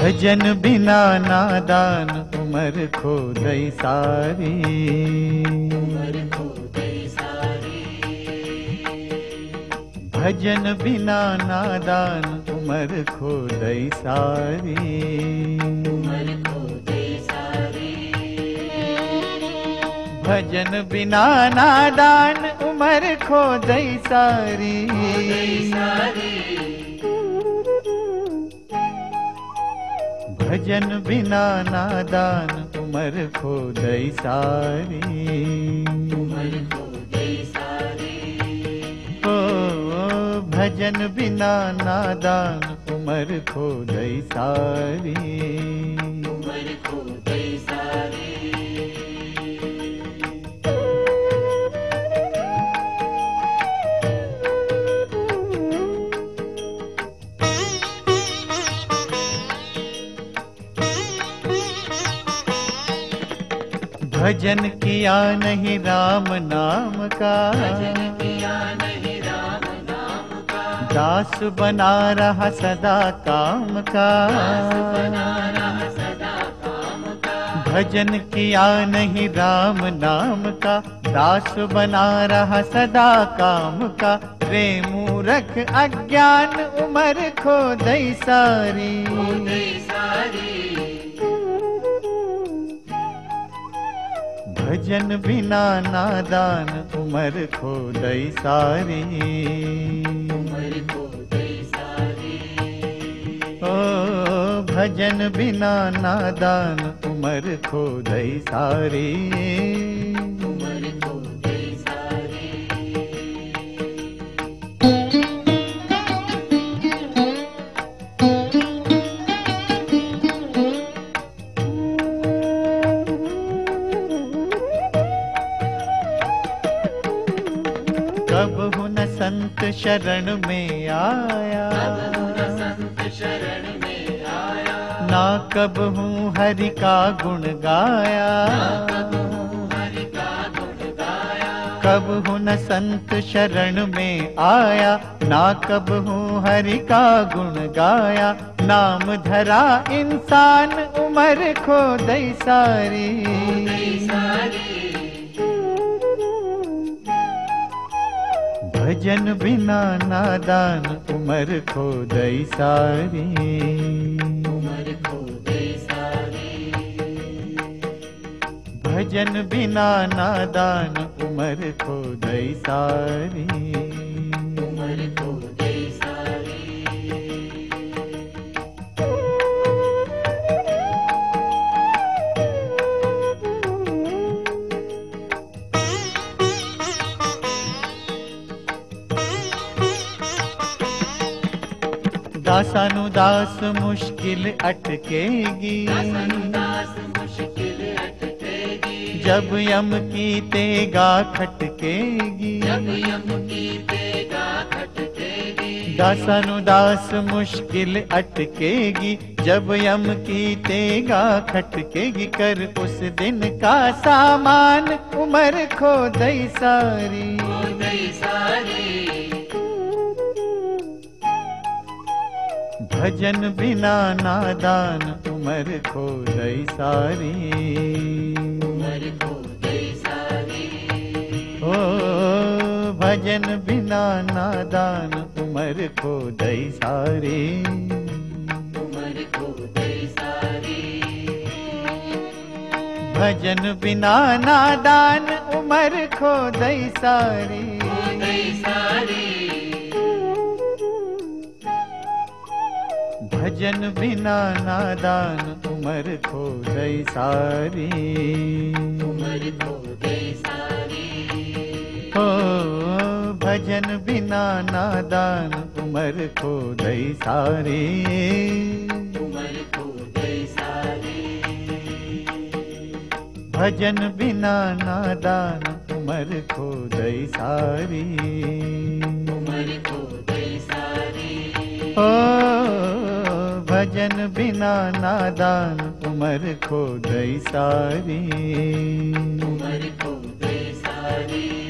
भजन बिना नादान उमर खो दई सारी। भजन बिना नादान उमर खो दई सारी। भजन बिना नादान उमर खो दई सारी। भजन बिना नादान उमर खो दई सारी। ओ भजन बिना नादान उमर खो दई सारी भजन किया नहीं राम नाम का। दास बना रहा सदा काम का। भजन किया नहीं राम नाम का। दास बना रहा सदा काम का। रे मूरख अज्ञान उमर खो दई सारी। भजन बिना नादान उमर खो दई सारी। ओ भजन बिना नादान उमर खो दई सारी। शरण में आया। ना कब हूँ हरि का गुण गाया। कब हूँ न संत शरण में आया। ना कब हूँ हरि का गुण गाया। नाम धरा इंसान उमर खो दई सारी। भजन बिना नादान उमर खो दई सारी। भजन बिना नादान उमर खो दई सारी। दासानुदास मुश्किल अटकेगी। जब यम की तेगा खटकेगी। दासानुदास मुश्किल अटकेगी। जब यम की तेगा खटकेगी कर उस दिन का सामान उमर खो दई सारी। भजन बिना नादान उमर खो दई सारी। ओ भजन बिना नादान उमर खो दई सारी। भजन बिना नादान उमर खो दई सारी। भजन बिना नादान उमर खो दई सारी। ओ भजन बिना नादान उमर खो दई सारी। भजन बिना नादान उमर खो दई सारी। ओ भजन बिना नादान उमर खो गई सारी। उमर खो गई सारी।